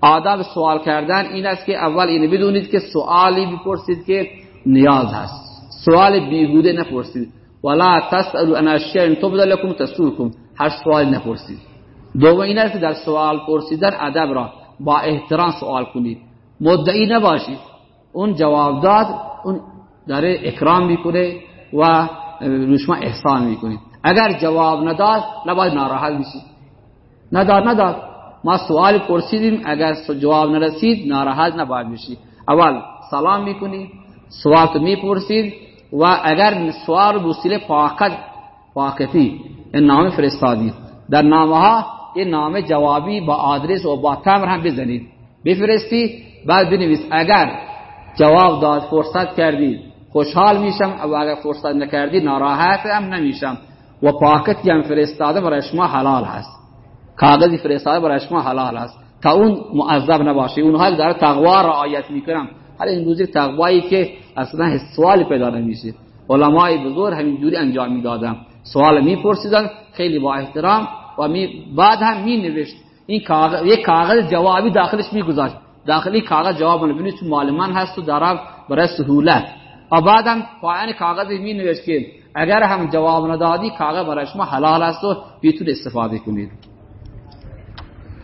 آداب سوال کردن این است که اول این بدونید که سوالی بپرسید که نیاز هست. سوال بیهوده نپرسید. ولا تسالوا عن اشیاء تبد لكم تسوكم هر سوال نپرسید. دوم این است در سوال پرسیدن ادب را با احترام سوال کنید. مدعی نباشید. اون جواب داد اون داره اکرام می‌کنه و روشما احسان می‌کنید. اگر جواب نداد نباید ناراحت بشید. نداد نداد. ما سوال پرسیدیم اگر جواب نرسید ناراحت نباید بشید اول سلام می‌کنید سوال تو می‌پرسید. و اگر سوال بوسیله پاکت پاکتی این نام فرستادید در نامه ها این نام جوابی با آدرس و با تمر هم بزنید. بفرستی بعد بنویس. اگر جواب داد فرصت کردید خوشحال میشم. و اگر فرصت نکردی ناراحت هم نمیشم. و پاکتی هم فرستاده برای شما حلال هست. کاغذی فرستاده برای شما حلال هست تا اون معذب نباشه اونها داره تقوا رعایت می‌کنم. حالا این روزی تقوایی که اصلا سوالی پیدا نمیشه. علمای بزرگ همینجوری انجام می‌دادن. سوال میپرسیدن خیلی با احترام و می بعد هم می نوشت این کاغذ یک کاغذ جوابی داخلش میگذاشت. داخلی کاغذ جواب نبینید تو معلمان هست و دارم برای سهولت. و بعدم پایان کاغذ می نوشت که اگر هم جواب ندادی کاغذ برای شما حلال است و بیتون استفاده کنید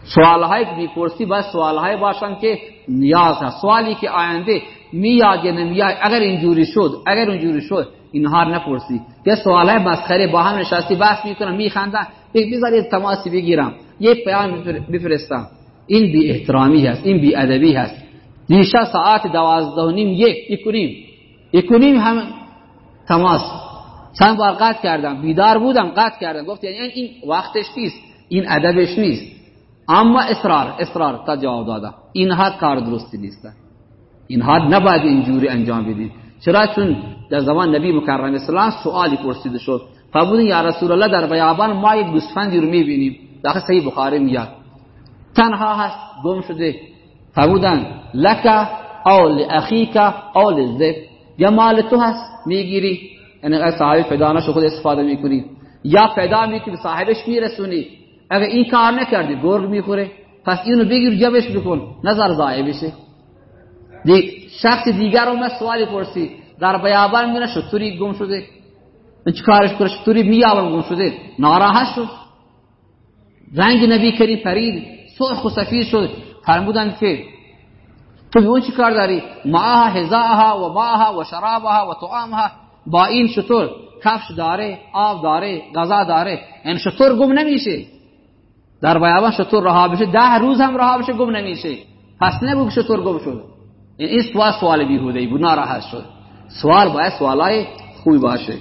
سوالهای که می‌پرسی باید سوالهای باشن که نیاز هست. سوالی که آینده میاد یا نمیاد اگر اینجوری شد اگر اینجوری شد اینها نپرسی. یه سوالهای مسخره با هم نشستی بحث می‌کنم میخندن بذارید تماسی بگیرم. یه پیام بفرستم. این بی احترامی هست این بی ادبی هست. دیشب ساعت دوازده و نیم یک اکنیم اکنیم هم تماس. چند بار قطع کردم. بیدار بودم قطع کردم. گفت یعنی این وقتش نیست این ادبش نیست. اما اصرار اصرار تا جواب دادم اینها کار درستی نیست اینها نباید اینجوری انجام بدید چرا چون در زمان نبی مکرم اسلام سوالی پرسیده شد فرمودن یا رسول الله در بیابان ما یک گوسفندی رو می‌بینیم داخل صحیح بخاری میاد تنها هست گم شده فرمودن لک او لاخیک او للذئب یا مال تو هست می‌گیری یعنی صاحب پیدا نشو خود استفاده می‌کنی یا پیدا می‌کنی صاحبش میرسونی اگر این کار نکردی گرگ می‌خوره. پس اینو بگیر جبش بکن نظر ضایع بشه. دی شخص دیگر رو سوالی پرسی. در بیابان میره شطوری گم شده؟ من کارش کنه شطوری میابان گم شده؟ ناراحت شد. رنگ نبی کریم پرید. سرخ و سفید شد. فرمودن که تو اون چی کار داری؟ معها هزاها و ماها و شرابها و طعامها. با این شطور کفش داره آب داره غذا داره. این یعنی شطور گم نمیشه. در بیابان شطور رها بشه ده روز هم رها بشه گم نمیشه. پس نبود شطور گم شد. این سوال سوال بیهوده بود ناراحت شد. سوال باید سوالای خوبی باشه.